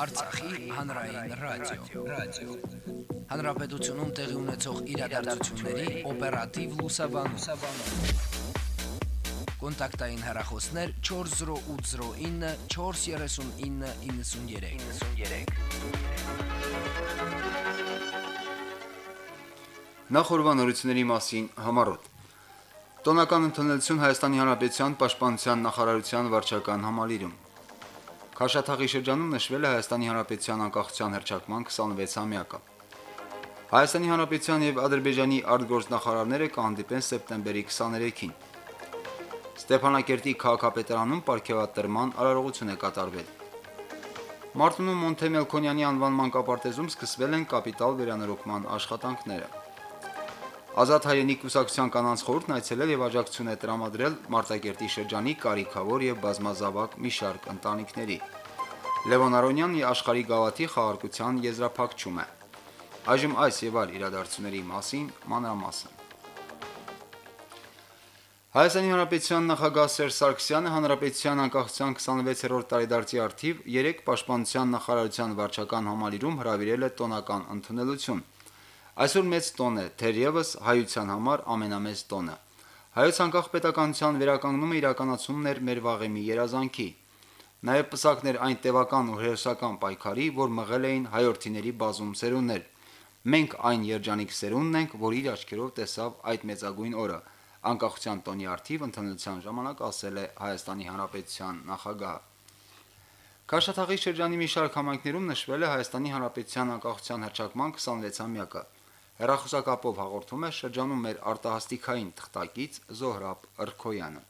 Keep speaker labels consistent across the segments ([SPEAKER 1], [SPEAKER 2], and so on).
[SPEAKER 1] Արցախի հանրային ռադիո, ռադիո։ Հանրապետությունում տեղի ունեցող իրադարձությունների օպերատիվ լուսաբանում։ Կոնտակտային հեռախոսներ 40809 43993։ 93։
[SPEAKER 2] Նախորbanությունների մասին համառոտ։ Տոնական ընդունելություն Հայաստանի Հանրապետության Պաշտպանության նախարարության վարչական համալիրում։ Քաշաթաղի շրջանում նշվել է Հայաստանի Հանրապետության անկախության հռչակման 26-ամյակը։ Հայաստանի Հանրապետության եւ Ադրբեջանի արտգործնախարարները կհանդիպեն սեպտեմբերի 23-ին։ Ստեփանակերտի քաղաքապետարանում ապարքեվատրման արարողություն է կատարվել։ Մարտունում Մոնթե Մելքոնյանի անվան մանկապարտեզում սկսվել են կապիտալ վերանորոգման աշխատանքները։ Ազատ հայերենի կուսակցության կանանց խորհուրդն այցելել եւ աջակցություն է տրամադրել Մարտակերտի շրջանի կարիքավոր եւ բազմազավակ մի շարք ընտանիքների։ Լևոն Արոնյանն աշխարհի գավաթի խաղարկության եզրափակում է։ Այժմ այս եւ այլ իրադարձությունների մասին մանրամասն։ Հայաստանի Հանրապետության նախագահ Սերժ Սարգսյանը Հանրապետության անկախության 26-րդ տարեդարձի արդիվ 3 պաշտպանության նախարարության վարչական համալիրում հրավիրել է տոնական ընդունելություն։ Այսօր մեծ տոն է, թերևս հայության համար ամենամեծ տոնը։ Հայոց անկախ պետականության վերականգնումը իրականացումն էր մեր վաղեմի երազանքի։ Նաև պսակներ այն տևական ու հերոսական պայքարի, որ մղել էին հայրենիների բազում սերունդներ։ Մենք այն երջանիկ սերունդն ենք, որ իր աչքերով տեսավ այդ մեծագույն օրը, անկախության տոնի արդիվ ընդունության ժամանակ ասել է Հայաստանի Հանրապետության նախագահը։ Քաշաթաղի շրջանի մի շարք համայնքներում նշվել է Հայաստանի Հանրապետության անկախության հռչակման 26-ամյակը։ Հերախոսակապով հաղորդում է շրջանում մեր արտահասթիկային թղթակից Զոհրաբ Ըրքոյանը։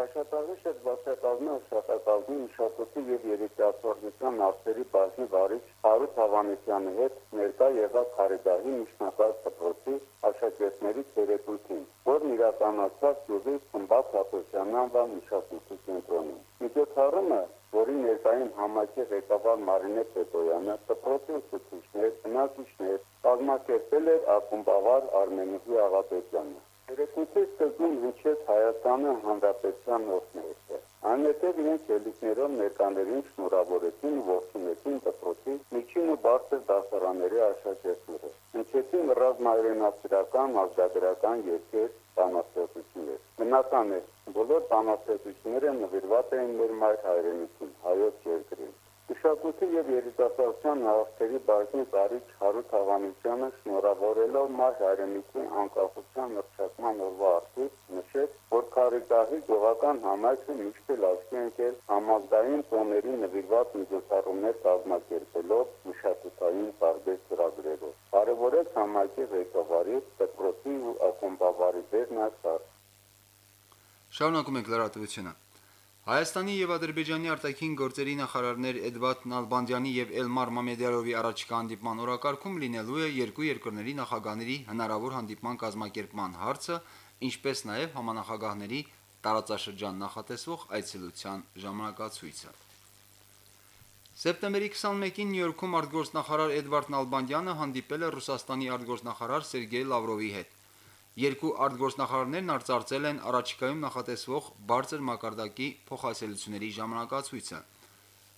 [SPEAKER 3] Աշխատանքի շրջակազմի աշխատակազմի մշակույթի եւ երիտասարդության արտերի բաժնի վարիչ Հարութ Հավանեսյանի հետ ներկա եղավ Խարիդահի միջնակարգ դպրոցի աշակերտների ցերեկույթին, որն իրականացավ Գյուղի Խմբակ Հապոսյանն անվան մշակույթի կենտրոնում։ Միջոցառումը, որի ներկային համակի ղեկավար Մարինե Պետոյանը, դպրոցի ուսուցիչներ, բնակիչներ, կազմակերպել էր ակումբավար Արմենուհի Աղաբեկյանը։ Երեկույթի սկզբում հնչեց Հայաստանը հանրապետության օրհները։ Այնուհետև իրենց ելույթներով ներկաներին շնորհավորեցին ու ողջունեցին դպրոցի միջին ու բարձր դասարանների աշակերտները։ Հնչեցին ռազմայրենասիրական, ազգագրական երկեր, բանաստեղծություններ։ Բնական է, բոլոր բանաստեղծությունները նվիրված էին մեր մայր հայրենիքին, հայոց երկրին։ Մշակույթի եւ երիտասարդության նախարարի բաժնի տարիչ Հարութ Հավանեսյանը շնորհավորելով մայր հայրենիքի անկախության հռչակման օրվա արդիվ նշեց, որ Խարիդահի գյուղական համայնքը միշտ էլ ասքի ընկել համազգային տոների նվիրված միջոցառումներ կազմակերպելով մշակութային տարբեր ծրագրերով։ Կարևորեց համայնքի ղեկավարի, դպրոցի ու ակումբավարի դերն ասած։
[SPEAKER 2] Շարունակում ենք լրատվությունը։ Հայաստանի եւ Ադրբեջանի արտաքին գործերի նախարարներ Էդվարդ Նալբանդյանի եւ Էլմար Մամեդյարովի առաջիկա հանդիպման օրակարգում լինելու է երկու երկրների նախագահների հնարավոր հանդիպման կազմակերպման հարցը, ինչպես նաեւ համանախագահների տարածաշրջան նախատեսվող այցելության ժամանակացույցը։ Սեպտեմբերի 21-ին Նյու Յորքում արտգործնախարար Էդվարդ Նալբանդյանը հանդիպել է Ռուսաստանի արտգործնախարար Սերգեյ Լավրովի հետ։ Երկու արտգործնախարարներն արծարծել են առաջիկայում նախատեսվող բարձր մակարդակի փոխայցելությունների ժամանակացույցը։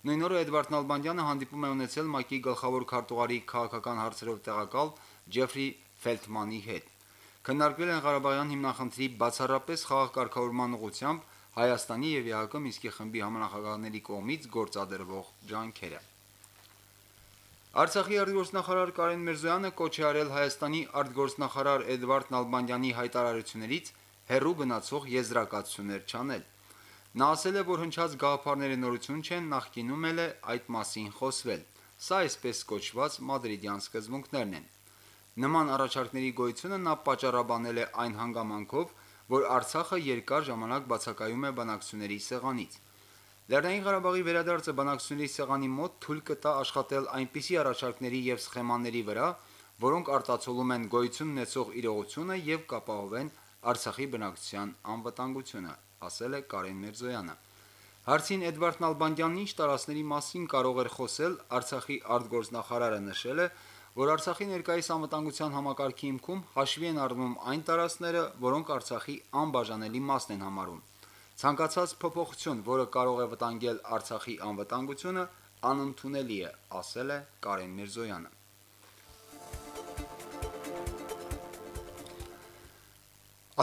[SPEAKER 2] Նույն օրը Էդվարդ Նալբանդյանը հանդիպում է ունեցել ՄԱԿ-ի գլխավոր քարտուղարի քաղաքական հարցերով տեղակալ Ջեֆրի Ֆելթմանի հետ։ Քննարկվել են Ղարաբաղյան հիմնախնդրի բացառապես խաղաղ կարգավորման ուղղությամբ Հայաստանի եւ ԵԱՀԿ Միսկի խմբի համանախագահների կողմից գործադրվող ջանքերը։ Արցախի արտգործնախարար Կարեն Միրզոյանը կոչ է արել Հայաստանի արտգործնախարար Էդվարդ Նալբանդյանի հայտարարություններից հերրու գնացող եզրակացություններ չանել։ Նա ասել է, որ հնչած գաղափարները նորություն չեն, նախկինում էլ է այդ մասին խոսվել։ Սա այսպես կոչված մադրիդյան սկզբունքներն են։ Նման առաջարկների գոյությունը նա պատճառաբանել է այն հանգամանքով, որ Արցախը երկար ժամանակ բացակայում է բանակցությունների սեղանից։ Լեռնային Ղարաբաղի վերադարձը բանակցությունների սեղանի մոտ թույլ կտա աշխատել այնպիսի առաջարկների եւ սխեմաների վրա, որոնք արտացոլում են գոյություն ունեցող իրողությունը եւ կապահովեն Արցախի բնակչության անվտանգությունը, ասել է Կարեն Միրզոյանը։ Հարցին Էդվարդ Նալբանդյանն ինչ տարածքների մասին կարող էր խոսել, Արցախի արտգործնախարարը նշել է, որ Արցախի ներկայիս անվտանգության համակարգի հիմքում հաշվի են առնում այն տարածքները, որոնք Արցախի անբաժանելի մասն են համարում։ Ցանկացած փոփոխություն, որը կարող է վտանգել Արցախի անվտանգությունը, անընդունելի է, ասել է Կարեն Միրզոյանը։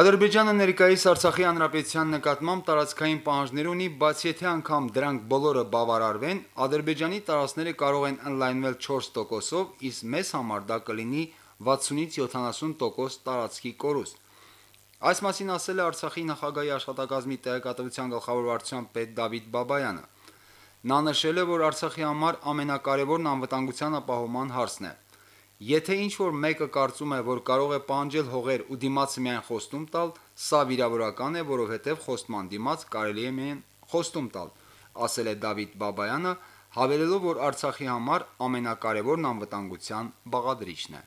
[SPEAKER 2] Ադրբեջանը ներկայիս Արցախի հանրապետության նկատմամբ տարածքային պահանջներ ունի, բայց եթե անգամ դրանք բոլորը բավարարվեն, Ադրբեջանի տարածքները կարող են ընդլայնվել 4%-ով, իսկ մեզ համար դա կլինի 60-ից 70% տարածքի կորուստ։ Այս մասին ասել է Արցախի նախագահի աշխատակազմի տեղեկատվության գլխավոր վարչության պետ Դավիթ Բաբայանը։ Նա նշել է, որ Արցախի համար ամենակարևորն անվտանգության ապահովման հարցն է։ Եթե ինչ որ մեկը կարծում է, որ կարող է պահանջել հողեր ու դիմացը միայն խոստում տալ, սա վիրավորական է, որովհետև խոստման դիմաց կարելի է միայն խոստում տալ, ասել է Դավիթ Բաբայանը, հավելելով, որ Արցախի համար ամենակարևորն անվտանգության բաղադրիչն է։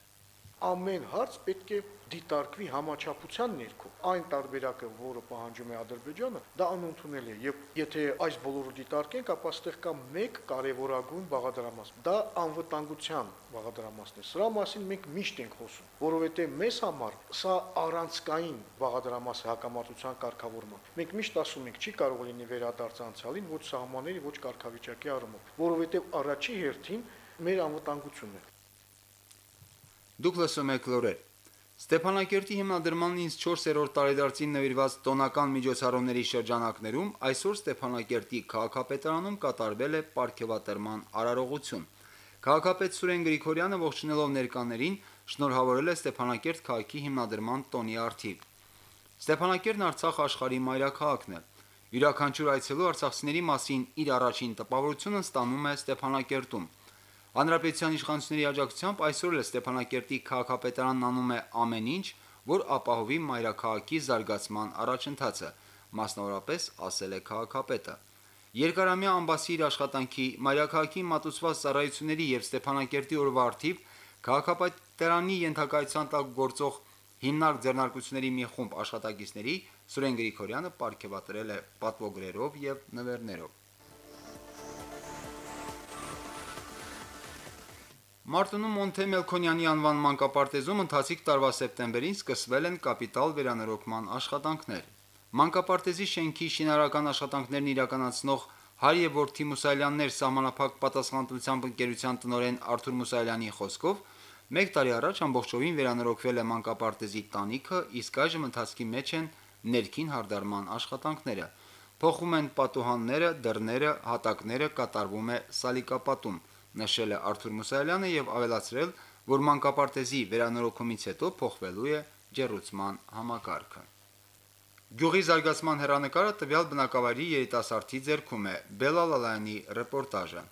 [SPEAKER 4] ամեն հարց պետք է դիտարկվի համաչափության ներքո։ Այն տարբերակը, որը պահանջում է Ադրբեջանը, դա անընդունելի է։ Եվ եթե այս բոլորը դիտարկենք, ապա ստեղ կա մեկ կարևորագույն բաղադրամաս։ Դա անվտանգության բաղադրամասն է։ Սրա մասին մենք միշտ ենք խոսում, որովհետև մեզ համար սա առանցքային բաղադրամաս է հակամարտության կարգավորման։ Մենք միշտ ասում ենք, չի կարող լինի վերադարձ անցյալին ոչ սահմանների, ոչ կարգավիճակի առումով, որովհետև առաջի հերթին մեր անվտանգությունն է։
[SPEAKER 2] Դուք լսում եք լուրեր։ Ստեփանակերտի հիմնադրմանից 4-րդ տարեդարձին նվիրված տոնական միջոցառումների շրջանակներում այսօր Ստեփանակերտի քաղաքապետարանում կատարվել է ապարքեվատրման արարողություն։ Քաղաքապետ Սուրեն Գրիգորյանը ողջունելով ներկաներին շնորհավորել է Ստեփանակերտ քաղաքի հիմնադրման տոնի արդիվ։ Ստեփանակերտն Արցախ աշխարհի մայրաքաղաքն է։ Յուրաքանչյուր այցելու արցախցիների մասին իր առաջին տպավորությունը ստանում է Ստեփանակերտում։ Հանրապետության իշխանությունների աջակցությամբ այսօր էլ Ստեփանակերտի քաղաքապետարանն անում է ամեն ինչ, որ ապահովի մայրաքաղաքի զարգացման առաջընթացը, մասնավորապես ասել է քաղաքապետը։ Երկարամյա ամբասի իր աշխատանքի մայրաքաղաքի մատուցված ծառայությունների եւ Ստեփանակերտի օրվա արդիվ քաղաքապետարանի ենթակայցության տակ գործող հիմնարկ ձեռնարկությունների մի խումբ աշխատակիցների Սուրեն Գրիգորյանը ապարգևատրել է պատվոգրերով եւ նվերներով։ Մարտունում Մոնթե Մելքոնյանի անվան մանկապարտեզում ընթացիկ տարվա սեպտեմբերին սկսվել են կապիտալ վերանորոգման աշխատանքներ։ Մանկապարտեզի շենքի շինարարական աշխատանքներն իրականացնող Հայ եւ Որդի Մուսալյաններ սահմանափակ պատասխանատվությամբ ընկերության տնօրեն Արթուր Մուսալյանի խոսքով մեկ տարի առաջ ամբողջովին վերանորոգվել է մանկապարտեզի տանիքը, իսկ այժմ ընթացքի մեջ են ներքին հարդարման աշխատանքները։ Փոխում են պատուհանները, դռները, հատակները, կատարվում է սալիկապատում նշել է Արթուր Մուսայելյանը եւ ավելացրել, որ մանկապարտեզի վերանորոգումից հետո փոխվելու է ջերուցման համակարգը։ Գյուղի զարգացման հերանեկարը տվյալ բնակավայրի երիտասարդի ձեռքում է. Բելալալյանի ռեպորտաժը։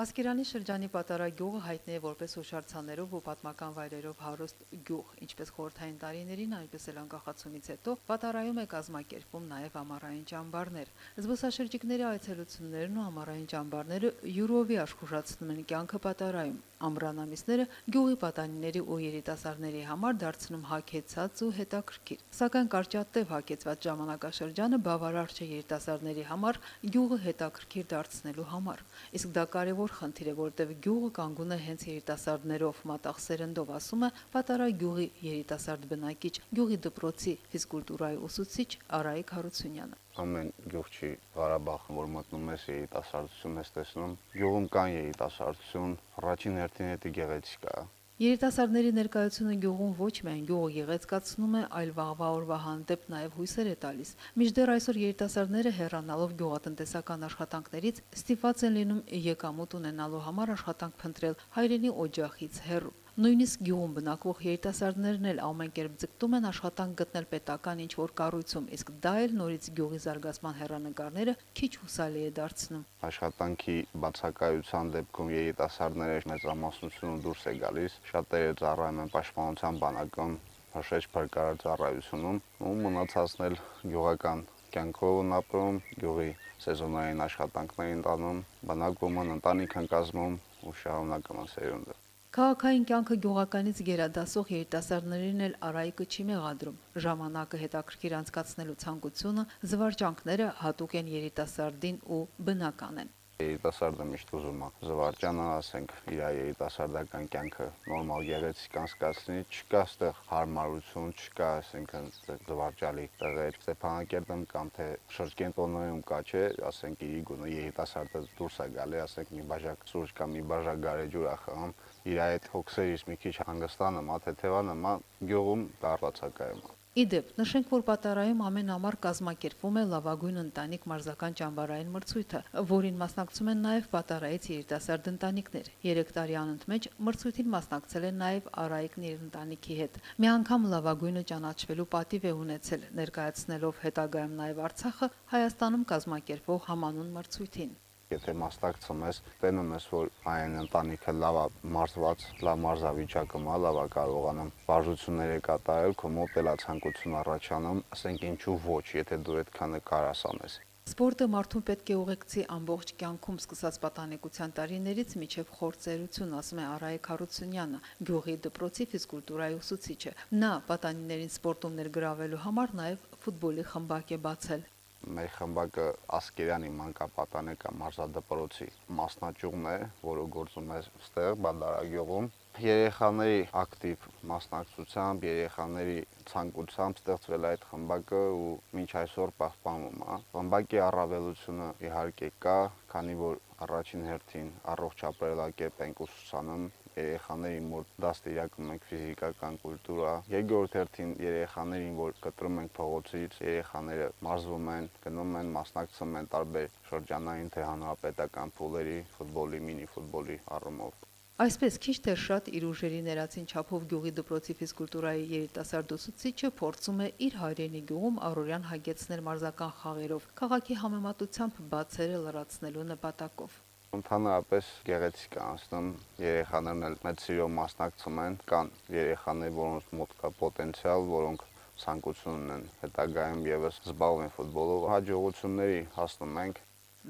[SPEAKER 5] Ասկերանի շրջանի Պատարագյուղը հայտնի է որպես հուշարձաններով ու պատմական վայրերով հարուստ գյուղ, ինչպես խորթային տարիներին, այնպես էլ անկախացումից հետո Պատարայում է կազմակերպում նաև ամառային ճամբարներ։ Զբոսաշրջիկների այցելություններն ու ամառային ճամբարները յուրովի աշխուժացնում են կյանքը Պատարայում։ Ամռանամիսները գյուղի պատանիների ու երիտասարդների համար դարձնում հագեցած ու հետաքրքիր։ Սակայն կարճատև հագեցված ժամանակաշրջանը բավարար չէ երիտասարդների համար գյուղը հետաքրքիր դարձնելու համար։ Իսկ դա կարևոր խնդիր է, որտեղ գյուղը կանգուն է հենց երիտասարդներով, մատաղ սերնդով, ասում է Պատարա գյուղի երիտասարդ բնակիչ, գյուղի դպրոցի ֆիզկուլտուրայի ուսուցիչ Արայիկ Հարությունյանը
[SPEAKER 6] ամեն գյուղի Ղարաբաղ, որ մտնում ես երիտասարդություն ես տեսնում, գյուղում կան երիտասարդություն, առաջին հերթին հետի գեղեցիկ է։
[SPEAKER 5] Երիտասարդների ներկայությունը գյուղում ոչ միայն գյուղը գեղեցկացնում է, այլ վաղվա օրվա հանդեպ նաև հույսեր է տալիս։ Միջդեռ այսօր երիտասարդները հեռանալով գյուղատնտեսական աշխատանքներից ստիպված են լինում եկամուտ ունենալու համար աշխատանք փնտրել հայրենի օջախից հեռու։ Նույնիսկ գյուղում բնակվող երիտասարդներն էլ ամեն կերպ ձգտում են աշխատանք գտնել պետական ինչ որ կառույցում, իսկ դա էլ նորից գյուղի զարգացման հերանեկարները քիչ հուսալի է դարձնում։
[SPEAKER 6] Աշխատանքի բացակայության դեպքում երիտասարդները մեծամասնությունը դուրս է գալիս, շատերը ծառայում են պաշտպանության բանակում, հաշեջ փրկարար ծառայությունում, ու մնացածն էլ գյուղական կյանքով ապրում, գյուղի սեզոնային աշխատանքներին տանում, բնակվում են, ընտանիք են կազմում ու շարունակում են սերունդը։
[SPEAKER 5] Քաղաքային կյանքը գյուղականից գերադասող երիտասարդներին էլ արայիկը չի մեղադրում։ Ժամանակը հետաքրքիր անցկացնելու ցանկությունը, զվարճանքները հատուկ են երիտասարդին ու բնական են։
[SPEAKER 6] Երիտասարդը միշտ ուզում է զվարճանա, ասենք, իր երիտասարդական կյանքը նորմալ գեղեցիկ անցկացնի, չկա այդտեղ հարմարություն, չկա, ասենքն զվարճալի տեղեր։ Ստեփանակերտում կամ թե շրջենտոններում կա, չէ, ասենք, իր գունը երիտասարդը դուրս է գալի, ասենք, մի բաժակ սուրճ կամ մի բաժակ գարեջուր է խաղում, իր այդ հոգսերից մի քիչ հանգստանում, թեթևանում, գյուղում դարվածակայում։
[SPEAKER 5] Իդեպ, նշենք, որ պատարայում ամեն ամառ կազմակերպվում է լավագույն ընտանիք մարզական ճամբարային մրցույթը, որին մասնակցում են նաև պատարայից երիտասարդ ընտանիքներ։ 3 տարի անընդմեջ մրցույթին մասնակցել են նաև Արայիկն իր ընտանիքի հետ։ Մի անգամ լավագույնը ճանաչվելու պատիվ է ունեցել, ներկայացնելով հետագայում նաև Արցախը Հայաստանում կազմակերպվող համանուն մրցույթին
[SPEAKER 6] եթե մասնակցում ես, տենում ես, որ այն ընտանիքը լավ է մարզված, լավ մարզավիճակում է, լավ է կարողանում վարժություններ կատարել, քո մոտ էլ ցանկություն առաջանում, ասենք ինչու ոչ, եթե դու այդքանը կարաս անես։
[SPEAKER 5] Սպորտը մարդուն պետք է ուղեկցի ամբողջ կյանքում սկսած պատանեկության տարիներից միջև խորցերություն, ասում է Արայիկ Հարությունյանը, գյուղի դպրոցի ֆիզկուլտուրայի ուսուցիչը։ Նա պատանիներին սպորտում ներգրավելու համար նաև ֆուտբոլի խմբակ է բացել
[SPEAKER 6] մեր խմբակը Ասկերյանի մանկապատանեկան մարզադպրոցի մասնաճյուղն է, որը գործում է ստեղ Բադարագյուղում։ Երեխաների ակտիվ մասնակցությամբ, երեխաների ցանկությամբ ստեղծվել է այդ խմբակը ու մինչ այսօր պահպանվում է։ Խմբակի առավելությունը իհարկե կա, քանի որ առաջին հերթին առողջ ապրելակերպ ենք ուսուցանում երեխաներին, որ դաստիարակում ենք ֆիզիկական կուլտուրա, երկրորդ հերթին երեխաներին, որ կտրում ենք փողոցից, երեխաները մարզվում են, գնում են, մասնակցում են տարբեր շրջանային թե հանրապետական փուլերի, ֆուտբոլի, մինի ֆուտբոլի առումով։
[SPEAKER 5] Այսպես քիչ թե շատ իր ուժերի ներածին չափով գյուղի դպրոցի ֆիզկուլտուրայի երիտասարդ ուսուցիչը փորձում է իր հայրենի գյուղում առօրյան հագեցնել մարզական խաղերով, քաղաքի համեմատությամբ բացերը լրացնելու նպատակով։
[SPEAKER 6] Ընդհանրապես գեղեցիկ անցնում, երեխաներն էլ մեծ սիրով մասնակցում են, կան երեխաներ, որոնց մոտ կա պոտենցիալ, որոնք ցանկություն ունեն հետագայում եւս զբաղվեն ֆուտբոլով, հաջողությունների հասնում ենք։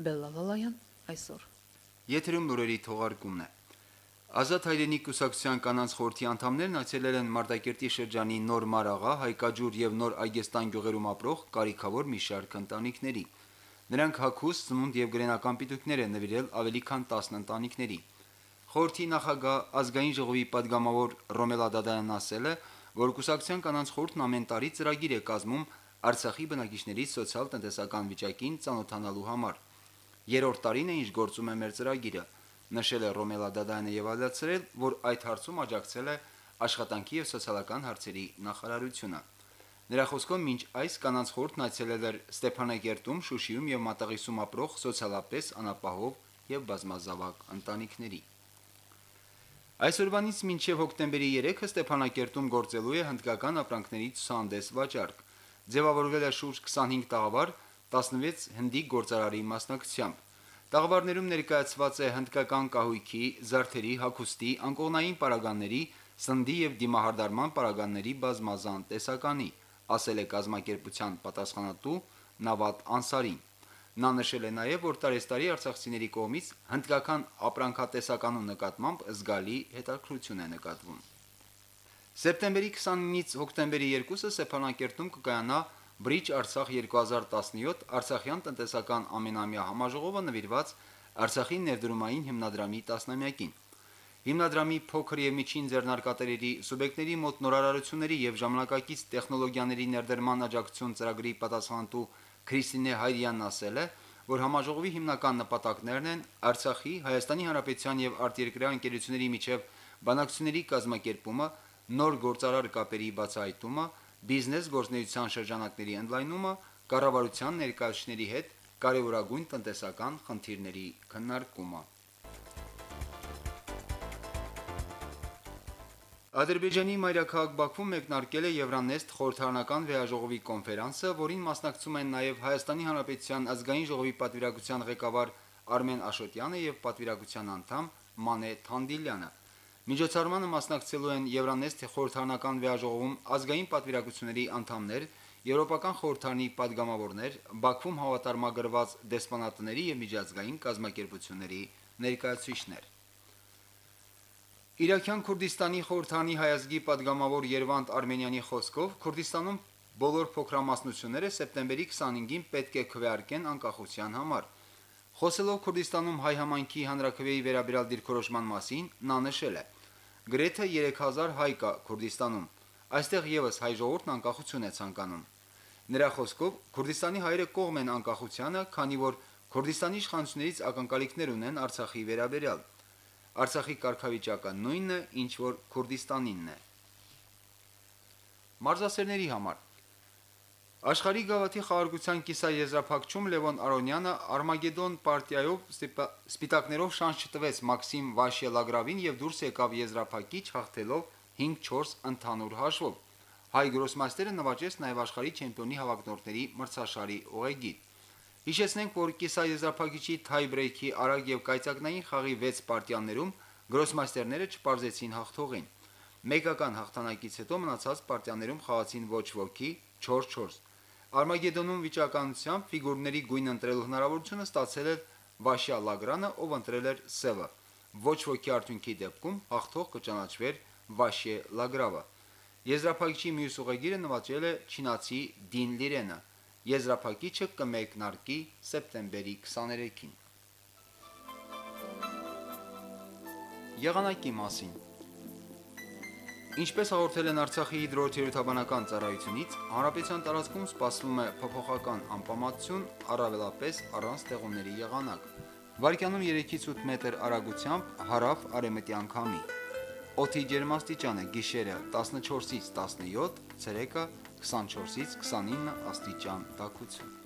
[SPEAKER 5] Բելլալալայան այսօր։
[SPEAKER 2] Եթերում լուրերի թողարկումն է։ Ազատ հայրենի կուսակցության կանանց խորհրդի անդամներն այցելել են Մարտակերտի շրջանի Նոր Մարաղա, Հայկաջուր եւ Նոր Այգեստան գյուղերում ապրող կարիքավոր մի շարք ընտանիքների։ Նրանք հագուստ, ծնունդ եւ գրենական պիտույքներ են նվիրել ավելի քան 10 ընտանիքների։ Խորհրդի նախագահ ազգային ժողովի падգամավոր Ռոմելա Դադայանն ասել է, որ Կուսակցության կանանց խորհուրդն ամեն տարի ծրագիր է կազմում Արցախի բնակիչների սոցիալ-տնտեսական վիճակին ծանոթանալու համար։ Երրորդ տարին է ինչ գործում է մեր ծրագիրը, նշել է Ռոմելա Դադայանը եւ ավելացրել, որ այդ հարցում աջակցել է աշխատանքի եւ սոցիալական հարցերի նախարարությունը։ Նրա խոսքով մինչ այս կանանց խորհուրդն այցելել էր Ստեփանակերտում, Շուշիում եւ Մատաղիսում ապրող սոցիալապես անապահով եւ բազմազավակ ընտանիքների։ Այսօրվանից մինչև հոկտեմբերի 3-ը Ստեփանակերտում գործելու է հնդկական ապրանքների ցուցահանդես վաճառք։ Ձևավորվել է շուրջ 25 տաղավար 16 հնդիկ գործարարի մասնակցությամբ։ Տաղավարներում ներկայացված է հնդկական կահույքի, զարդերի, հագուստի, անկողնային պարագանների, սնդի եւ դիմահարդարման պարագանների բազմազան տեսականի ասել է կազմակերպության պատասխանատու Նավատ Անսարին։ Նա նշել է նաև, որ տարեստարի արցախցիների կողմից հնդկական ապրանքատեսականու նկատմամբ զգալի հետաքրություն է նկատվում։ Սեպտեմբերի 29-ից հոկտեմբերի 2-ը Սեփանակերտում կկայանա Bridge Արցախ 2017 Արցախյան տնտեսական ամենամյա համաժողովը նվիրված Արցախի ներդրումային հիմնադրամի 10-ամյակին։ Հիմնադրամի փոքր եւ միջին ձեռնարկատերերի սուբյեկտների մոտ նորարարությունների եւ ժամանակակից տեխնոլոգիաների ներդրման աջակցություն ծրագրի պատասխանատու Քրիստինե Հայրյանն ասել է, որ համաժողովի հիմնական նպատակներն են Արցախի, Հայաստանի Հանրապետության եւ արտերկրյա ընկերությունների միջև բանակցությունների կազմակերպումը, նոր գործարար կապերի բացահայտումը, բիզնես գործնեության շրջանակների ընդլայնումը, կառավարության ներկայացուցիչների հետ կարևորագույն տնտեսական խնդիրների քննարկումը։ Ադրբեջանի մայրաքաղաք Բաքվում մեկնարկել է Եվրանեստ խորհրդարանական վեաժողովի կոնֆերանսը, որին մասնակցում են նաև Հայաստանի Հանրապետության ազգային ժողովի պատվիրակության ղեկավար Արմեն Աշոտյանը եւ պատվիրակության անդամ Մանե Թանդիլյանը։ Միջոցառմանը մասնակցելու են Եվրանեստ խորհրդարանական վեաժողովում ազգային պատվիրակությունների անդամներ, Եվրոպական խորհրդանի падգամավորներ, Բաքվում հավատարմագրված դեսպանատների եւ միջազգային կազմակերպությունների ներկայացուցիչներ։ Իրաքյան Քուրդիստանի խորհրդանի հայազգի падգամավոր Երվանդ Արմենյանի խոսքով Քուրդիստանում բոլոր փոքրամասնությունները սեպտեմբերի 25-ին պետք է քվեարկեն անկախության համար։ Խոսելով Քուրդիստանում հայ համայնքի հանրակրվեի վերաբերյալ դիրքորոշման մասին, նա նշել է. «Գրեթե 3000 հայ կա Քուրդիստանում։ Այստեղ եւս հայ ժողովուրդն անկախություն է ցանկանում»։ Նրա խոսքով Քուրդիստանի հայերը կողմ են անկախությանը, քանի որ Քուրդիստանի իշխանություններից ակնկալիքներ ունեն Արցախի վերաբերյալ։ Արցախի կարգավիճակը նույնն է, ինչ որ Քուրդիստանինն է։ Մարզասերների համար. Աշխարհի գավաթի խաղարկության կիսաեզրափակում Լևոն Արոնյանը Արմագեդոն պարտիայով սպիտակներով շանս չտվեց Մաքսիմ Վաշելագրավին եւ դուրս եկավ եզրափակիչ հաղթելով 5-4 ընդհանուր հաշվով։ Հայ գրոսմաստերը նվաճեց նաև աշխարհի չեմպիոնի հավաքնորդների մրցաշարի օղեգի։ Հիշեցնենք, որ կիսաեզրափակիչի թայ բրեյքի արագ եւ կայծակնային խաղի 6 պարտիաներում գրոսմաստերները չպարզեցին հաղթողին։ Մեկական հաղթանակից հետո մնացած պարտիաներում խաղացին ոչ ոքի 4-4։ Արմագեդոնում վիճականությամբ ֆիգուրների գույն ընտրելու հնարավորությունը ստացել էր Վաշյա Լագրանը, ով ընտրել էր Սևը։ Ոչ ոքի արդյունքի դեպքում հաղթող կճանաչվեր Վաշե Լագրավը։ Եզրափակիչի մյուս ուղեգիրը նվաճել է չինացի Դին Լիրենը։ Եզրափակիչը կմեկնարկի սեպտեմբերի 23-ին։ Եղանակի մասին. Ինչպես հաղորդել են Արցախի հիդրոթերապևտաբանական ծառայությունից, հանրապետության տարածքում սպասվում է փոփոխական անպամատություն, առավելապես առանց տեղումների եղանակ։ Վարկյանում 3-ից 8 մետր արագությամբ հարավ արևմտյան քամի։ Օդի ջերմաստիճանը՝ գիշերը 14-ից 17, ցերեկը 24-ից 29 աստիճան տաքություն։